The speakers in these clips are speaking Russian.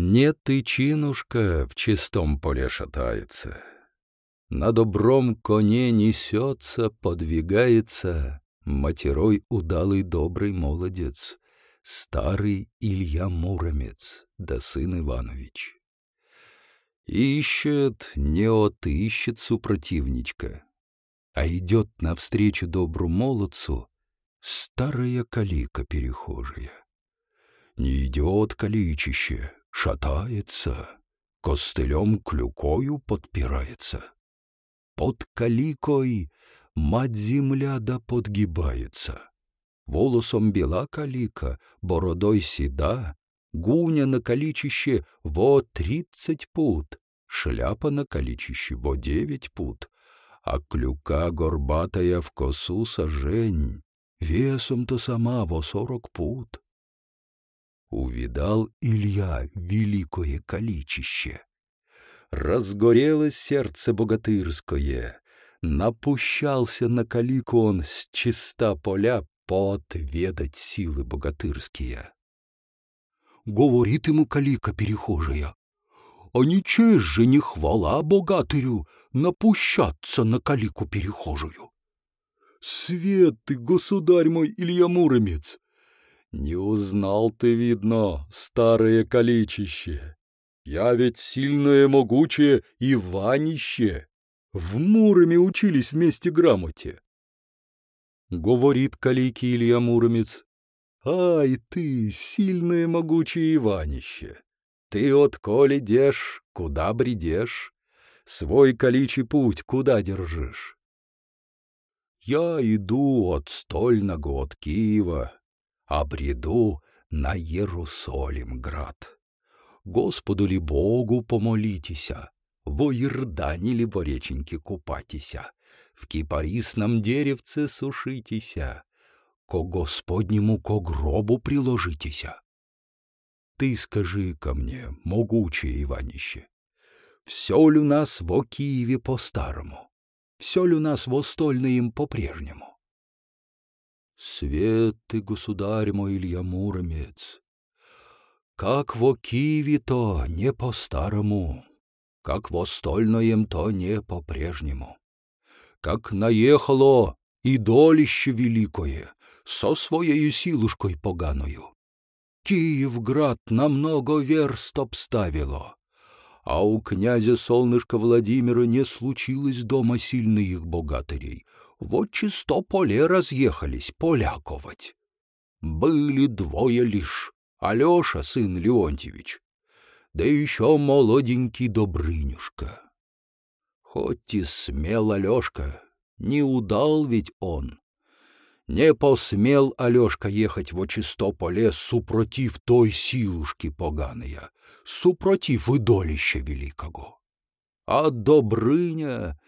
Нет и чинушка в чистом поле шатается. На добром коне несется, подвигается матерой удалый добрый молодец, старый Илья Муромец, да сын Иванович. Ищет, не отыщет супротивничка, а идет навстречу добру молодцу старая калика перехожая. Не идет каличище, шатается, костылем клюкою подпирается. Под каликой мать-земля да подгибается. Волосом бела калика, бородой седа, гуня на каличище во тридцать пут, шляпа на каличище во девять пут, а клюка горбатая в косу сожень, весом-то сама во сорок пут. Увидал Илья великое каличище. Разгорелось сердце богатырское, напущался на калику он с чиста поля поотведать силы богатырские. Говорит ему калика перехожая, а честь же не хвала богатырю напущаться на калику перехожую. Свет ты, государь мой Илья Муромец! Не узнал ты, видно, старое каличище. Я ведь сильное, могучее Иванище. В Муроме учились вместе грамоте. Говорит калики Илья Муромец. Ай ты, сильное, могучее Иванище! Ты от коли дешь, куда бредешь? Свой каличий путь куда держишь? Я иду от Стольного, от Киева, а бреду на Иерусалим-град. Господу ли Богу помолитеся, во Иордане ли во реченьке купатися, в кипарисном деревце сушитеся, ко Господнему ко гробу приложитеся. Ты скажи ко мне, могучее Иванище, все ли у нас во Киеве по-старому? все ли у нас востольно им по-прежнему? Свет ты, государь мой Илья Муромец, как во Киеве то не по-старому, как востольно им то не по-прежнему. Как наехало и долище великое со своей силушкой поганою. Киевград на много верст обставило, а у князя солнышка Владимира не случилось дома сильных богатырей. Вот чисто поле разъехались поляковать. Были двое лишь, Алеша, сын Леонтьевич, да еще молоденький Добрынюшка. Хоть и смел Алешка, не удал ведь он. Не посмел Алешка ехать во чистополе супротив той силушки поганая, супротив идолища великого. А Добрыня,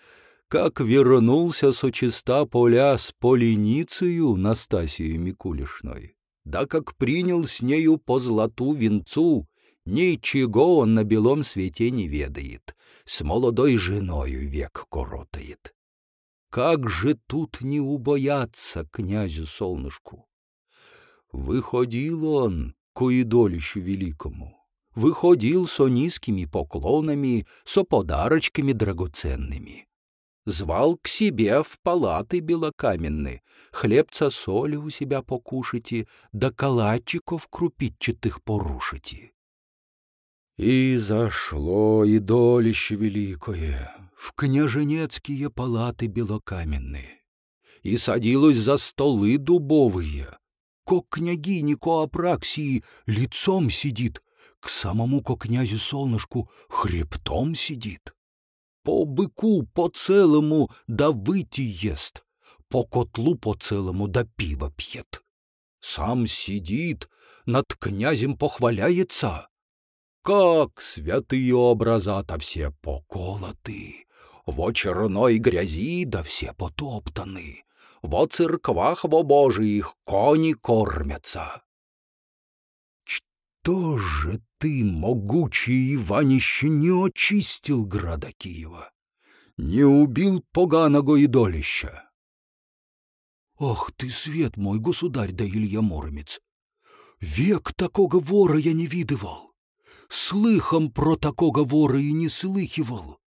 как вернулся со чиста поля с поленицею Настасию Микулишной, да как принял с нею по злату венцу, ничего он на белом свете не ведает, с молодой женою век коротает. Как же тут не убояться князю солнышку? Выходил он к идолищу великому, выходил со низкими поклонами, со подарочками драгоценными. Звал к себе в палаты белокаменные, хлебца соли у себя покушайте, да калачиков крупитчатых порушите. И зашло идолище великое, в княженецкие палаты белокаменные, и садилась за столы дубовые. Ко княгине, ко Апраксии лицом сидит, к самому ко князю солнышку хребтом сидит. По быку по целому да выйти ест, по котлу по целому да пиво пьет. Сам сидит, над князем похваляется. Как святые образа-то все поколоты, во черной грязи да все потоптаны, во церквах во божиих кони кормятся. Что же ты, могучий Иванище, не очистил града Киева? Не убил поганого идолища? Ох ты, свет мой, государь да Илья Муромец! Век такого вора я не видывал! слыхом про такого вора и не слыхивал.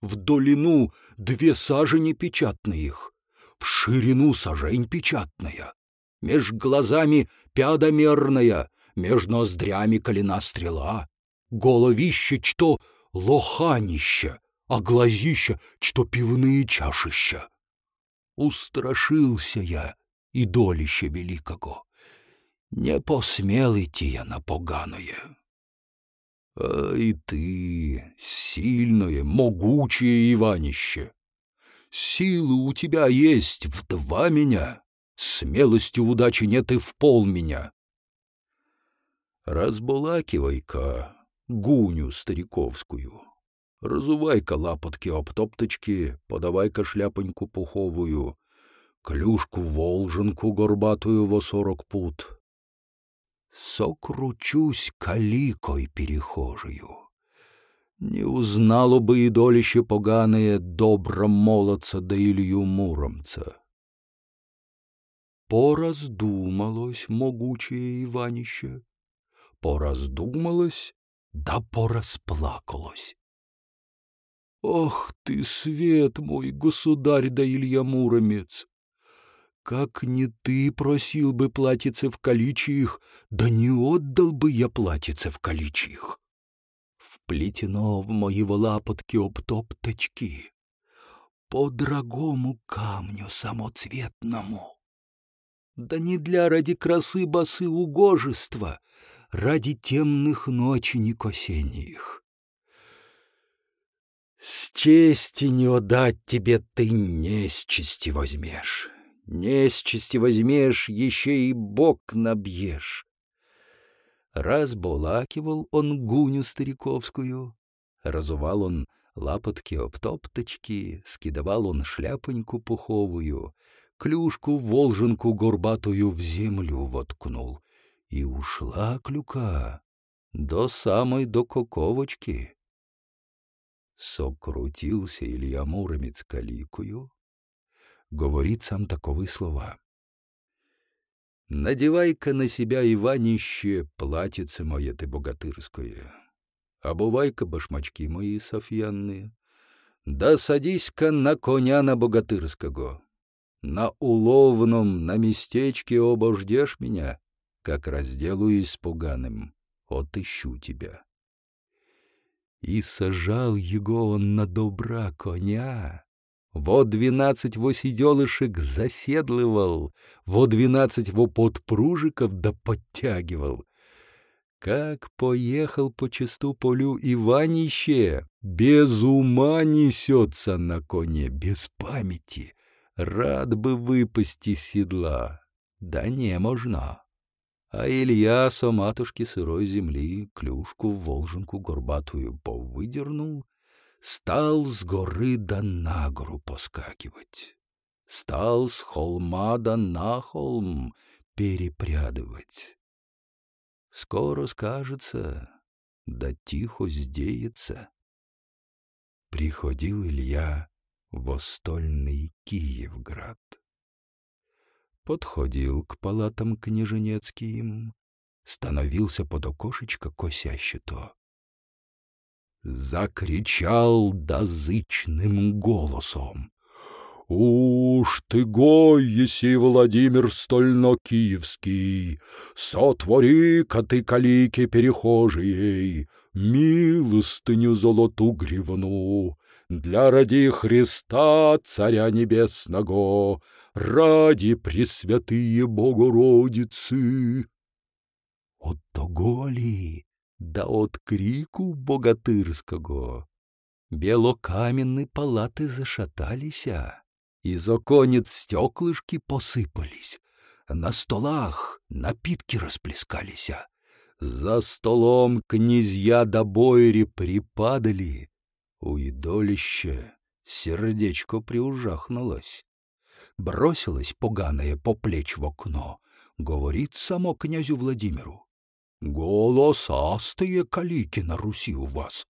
В долину две сажени печатных, в ширину сажень печатная, меж глазами пядомерная, меж ноздрями колена стрела, головище, что лоханище, а глазища, что пивные чашища. Устрашился я и долище великого. Не посмел идти я на поганое. Ай ты, сильное, могучее Иванище! Силы у тебя есть в два меня, смелости удачи нет и в пол меня. Разбулакивай-ка гуню стариковскую, разувай-ка лапотки обтопточки, подавай-ка шляпоньку пуховую, клюшку-волженку горбатую во сорок пут. Сокручусь каликой перехожую. Не узнало бы и долище поганое добра молодца да Илью Муромца. Пораздумалось могучее Иванище, пораздумалось, да порасплакалось. Ох ты, свет мой, государь да Илья Муромец! Как не ты просил бы платиться в количиях, да не отдал бы я платиться в количиях. Вплетено в мои лапотки обтопточки, по дорогому камню самоцветному. Да не для ради красы басы угожества, ради темных ноченек осенних. С чести не отдать тебе ты не с чести возьмешь не с чести возьмешь, еще и бок набьешь. Разбулакивал он гуню стариковскую, разувал он лапотки обтопточки, скидывал он шляпоньку пуховую, клюшку волженку горбатую в землю воткнул, и ушла клюка до самой до коковочки. Сокрутился Илья Муромец каликую, говорит сам таковые слова. «Надевай-ка на себя, Иванище, платьице мое ты богатырское, обувай-ка башмачки мои софьянные, да садись-ка на коня на богатырского, на уловном, на местечке обождешь меня, как разделаюсь с пуганым, отыщу тебя». И сажал его он на добра коня, во двенадцать во сиделышек заседлывал, во двенадцать во подпружиков да подтягивал. Как поехал по чисту полю Иванище, без ума несется на коне, без памяти. Рад бы выпасть из седла, да не можно. А Илья со матушки сырой земли клюшку в волженку горбатую повыдернул стал с горы да на гору поскакивать, стал с холма да на холм перепрядывать. Скоро скажется, да тихо сделается. Приходил Илья в остольный Киевград. Подходил к палатам княженецким, становился под окошечко косяще закричал дозычным голосом. «Уж ты, гой, еси Владимир Стольно-Киевский, сотвори-ка ты калики перехожией, милостыню золоту гривну, для ради Христа, Царя Небесного, ради Пресвятые Богородицы». От того ли да от крику богатырского. Белокаменные палаты зашаталися, из оконец стеклышки посыпались, на столах напитки расплескалися, за столом князья до бойри припадали, у идолища сердечко приужахнулось. Бросилось поганое по плеч в окно, говорит само князю Владимиру. Голосастые калики на Руси у вас.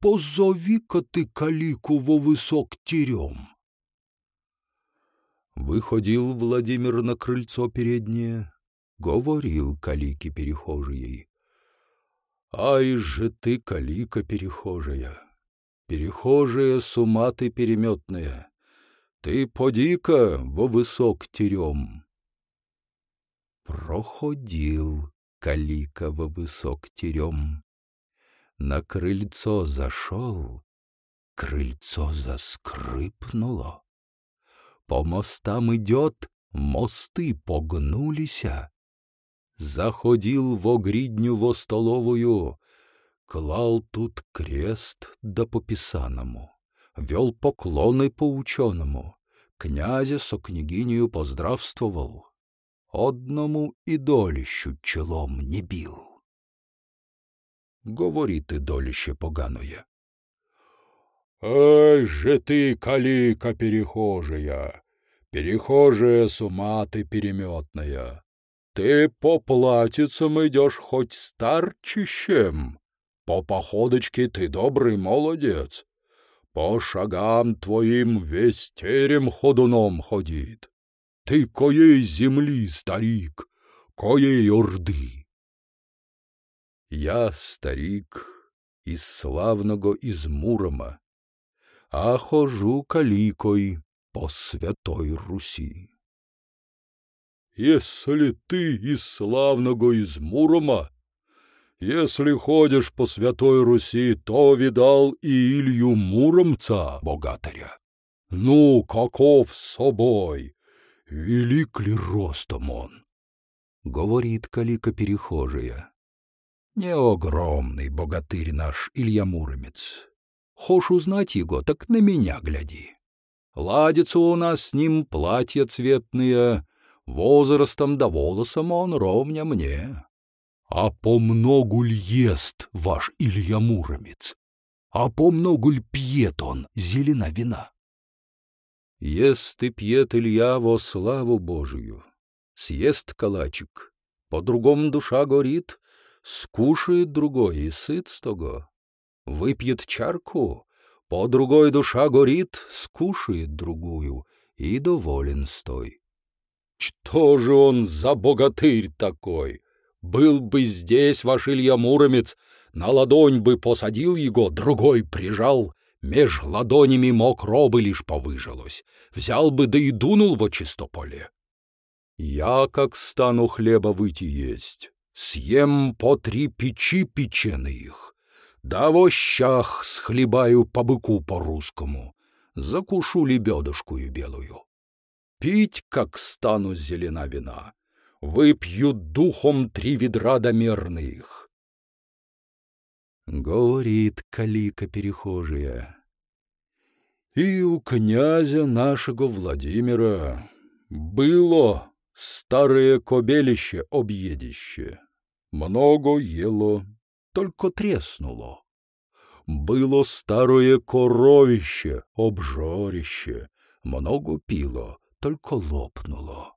Позови-ка ты калику во высок терем. Выходил Владимир на крыльцо переднее, говорил калики перехожей. Ай же ты, калика перехожая, перехожая с ума ты переметная, ты поди-ка во высок терем. Проходил калика во высок терем. На крыльцо зашел, крыльцо заскрипнуло. По мостам идет, мосты погнулися. Заходил в огридню во столовую, клал тут крест да по писаному, вел поклоны по ученому, князя со княгинею поздравствовал, одному идолищу челом не бил. Говорит идолище поганое. «Эй же ты, калика перехожая, перехожая с ума ты переметная!» Ты по платьицам идешь хоть старчищем, по походочке ты добрый молодец, по шагам твоим весь терем ходуном ходит. Ты коей земли, старик, коей орды. Я старик из славного из Мурома, а хожу каликой по святой Руси. Если ты из славного из Мурома, если ходишь по Святой Руси, то видал и Илью Муромца, богатыря. Ну, каков с собой? Велик ли ростом он? Говорит калика перехожая. Не огромный богатырь наш Илья Муромец. Хошь узнать его, так на меня гляди. Ладится у нас с ним платья цветные, возрастом да волосом он ровня мне. А по многу ль ест ваш Илья Муромец? А по многу ль пьет он зелена вина? Ест и пьет Илья во славу Божию. Съест калачик, по-другому душа горит, скушает другой и сыт с того. Выпьет чарку, по другой душа горит, скушает другую и доволен стой. Что же он за богатырь такой? Был бы здесь ваш Илья Муромец, на ладонь бы посадил его, другой прижал, меж ладонями мокро бы лишь повыжилось, взял бы да и дунул во чистополе. Я, как стану хлеба выйти есть, съем по три печи печеных, да в ощах схлебаю по быку по-русскому, закушу лебедушкую белую пить, как стану зелена вина, выпью духом три ведра домерных. Говорит калика перехожая. И у князя нашего Владимира было старое кобелище объедище. Много ело, только треснуло. Было старое коровище, обжорище, много пило, только лопнуло.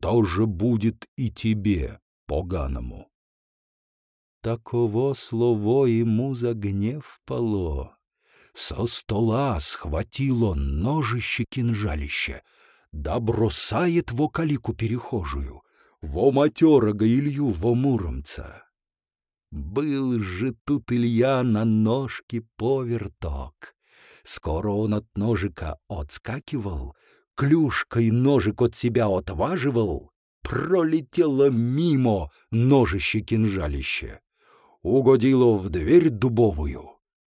То же будет и тебе, поганому. Таково слово ему за гнев пало. Со стола схватило ножище-кинжалище, да бросает во калику перехожую, во матерого Илью во Муромца. Был же тут Илья на ножке поверток. Скоро он от ножика отскакивал, клюшкой ножик от себя отваживал, пролетело мимо ножище-кинжалище. Угодило в дверь дубовую.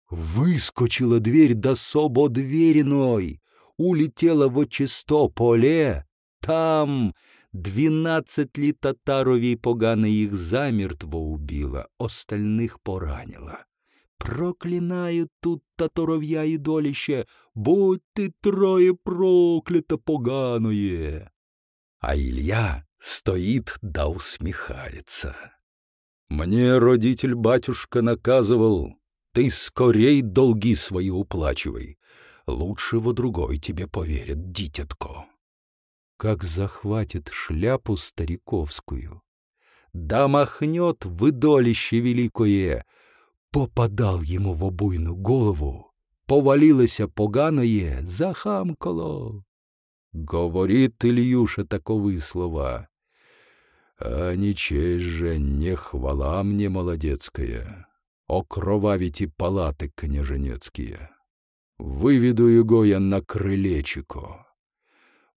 Выскочила дверь до собо двериной, улетела в чисто поле. Там двенадцать ли татаровей погано их замертво убила, остальных поранила. Проклинаю тут татаров'я і доліще, будь ти троє проклято поганое. А Илья стоит да усмехается. Мне родитель-батюшка наказывал, ты скорей долги свои уплачивай, лучше во другой тебе поверит, дитятко. Как захватит шляпу стариковскую, да махнет в идолище великое — попадал ему в обуйну голову, повалилося поганое, захамкало. Говорит Ильюша такові слова. А честь же, не хвала мне молодецкая, окровавите палаты княженецкие. Выведу его я на крылечико.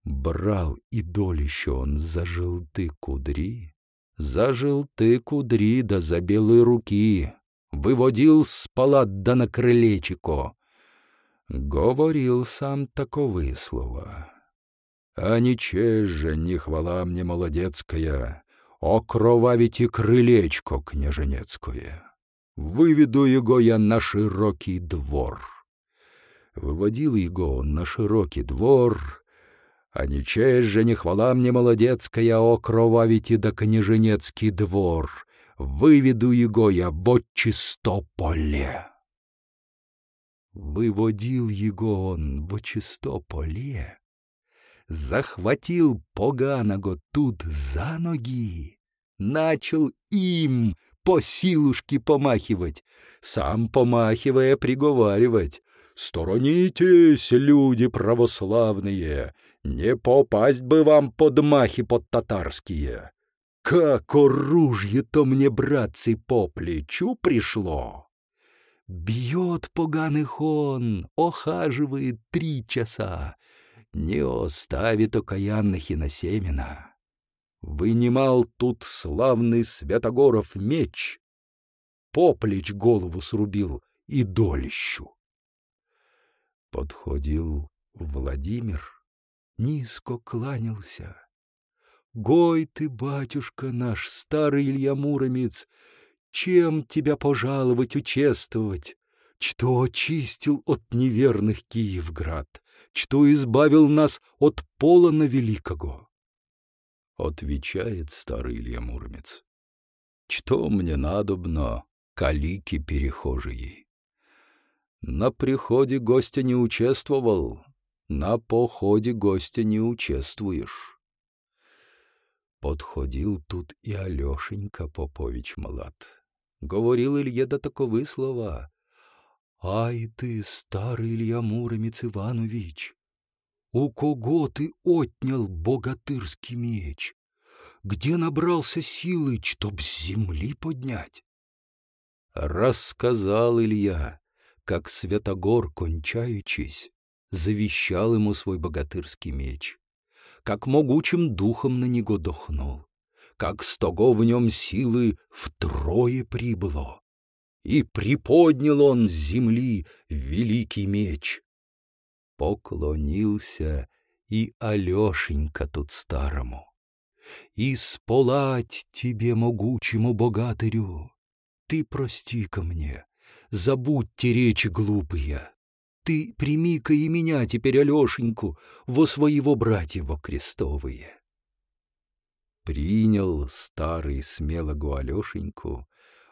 Брал и долище он за желты кудри, за желты кудри да за белые руки, выводил с палат на крылечико. Говорил сам таковые слова. А честь же, не хвала мне молодецкая, окровавите крылечко княженецкое. Выведу его я на широкий двор. Выводил его на широкий двор, а честь же не хвала мне молодецкая, окровавите да княженецкий двор. Выведу его я в чистополе. Выводил его он в чистополе, захватил поганого тут за ноги, начал им по силушке помахивать, сам помахивая приговаривать. «Сторонитесь, люди православные, не попасть бы вам под махи под татарские! Как оружие-то мне, братцы, по плечу пришло!» Бьет поганых он, охаживает три часа, не оставит окаянных и на семена. Вынимал тут славный Святогоров меч, поплеч голову срубил и долищу. Подходил Владимир, низко кланялся. «Гой ты, батюшка наш, старый Илья Муромец, чем тебя пожаловать, учествовать? Что очистил от неверных Киевград, что избавил нас от полона великого?» Отвечает старый Илья Муромец. «Что мне надобно, калики перехожие? На приходе гостя не участвовал, на походе гостя не участвуешь». Подходил тут и Алешенька Попович Малат. Говорил Илье до таковы слова. «Ай ты, старый Илья Муромец Иванович, у кого ты отнял богатырский меч? Где набрался силы, чтоб с земли поднять?» Рассказал Илья, как Святогор, кончаючись, завещал ему свой богатырский меч, как могучим духом на него дохнул, как стого в нем силы втрое прибыло, и приподнял он с земли великий меч. Поклонился и Алешенька тут старому. И сполать тебе, могучему богатырю, ты прости ко мне, забудьте речи глупые. Ты прими-ка и меня теперь, Алешеньку, во своего братья во крестовые принял старый смелого Алешеньку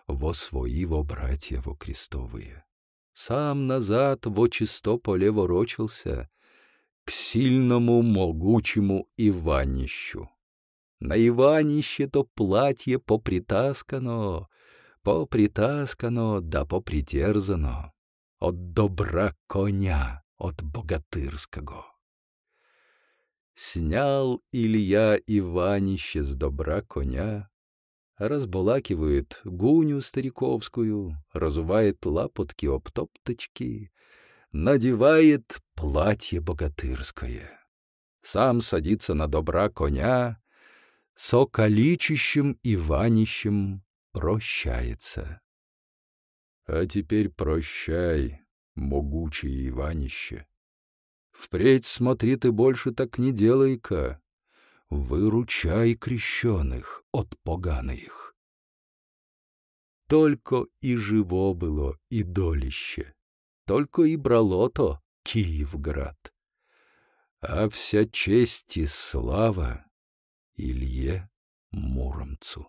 во свои во братья во крестовые. Сам назад во чистополе ворочался к сильному могучему Иванищу. На Иванище то платье попритаскано, попритаскано да попритерзано от добра коня, от богатырского. Снял Илья Иванище с добра коня, разбалакивает гуню стариковскую, разувает лапотки оптопточки, надевает платье богатырское. Сам садится на добра коня, со количищем Иванищем прощается. А теперь прощай, могучее Иванище. Впредь смотри ты больше так не делай-ка. Выручай крещеных от поганых. Только и живо было и долище, только и брало то Киевград. А вся честь и слава Илье Муромцу.